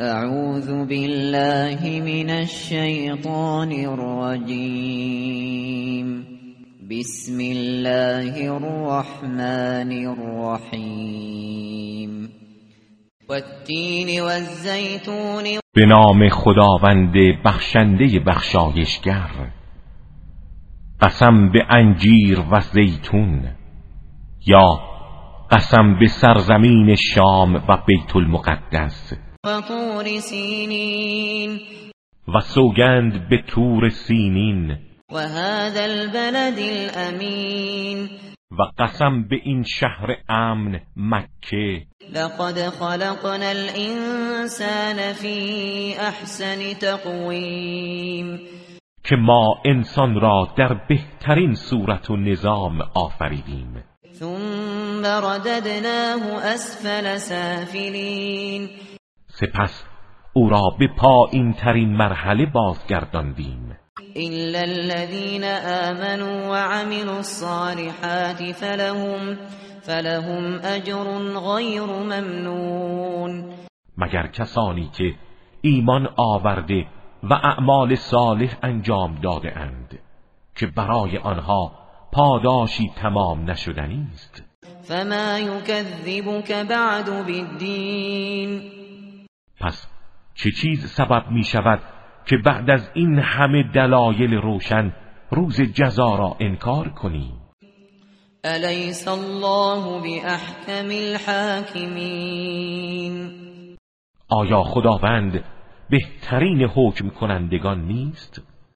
اعوذ بالله من الشیطان الرجیم بسم الله الرحمن الرحیم والتین والزیتون به نام خداوند بخشنده بخشایشگر قسم به انجیر و زیتون یا قسم به سرزمین شام و بیت المقدس. و طور سینین. و سوگند به تور سینین. و هذا البلد الامین. و قسم به این شهر امن مکه. لقد خلقنا الانسان فی احسن تقویم. که ما انسان را در بهترین صورت و نظام آفریدیم. ثم رددناه اسفل سافلین. سپس او را به پایین ترین مرحله بازگرداندیم. إلا الذين آمنوا وعملوا الصالحات فلهم فلهم اجر غیر ممنون. مگر کسانی که ایمان آورده و اعمال صالح انجام داده اند که برای آنها پاداشی تمام نشدنی است فما يكذبك بعد بالدین. پس چه چیز سبب می شود که بعد از این همه دلایل روشن روز جزا را انکار کنی الیس الله باحکم الحاکمین آیا خداوند بهترین حکم کنندگان نیست؟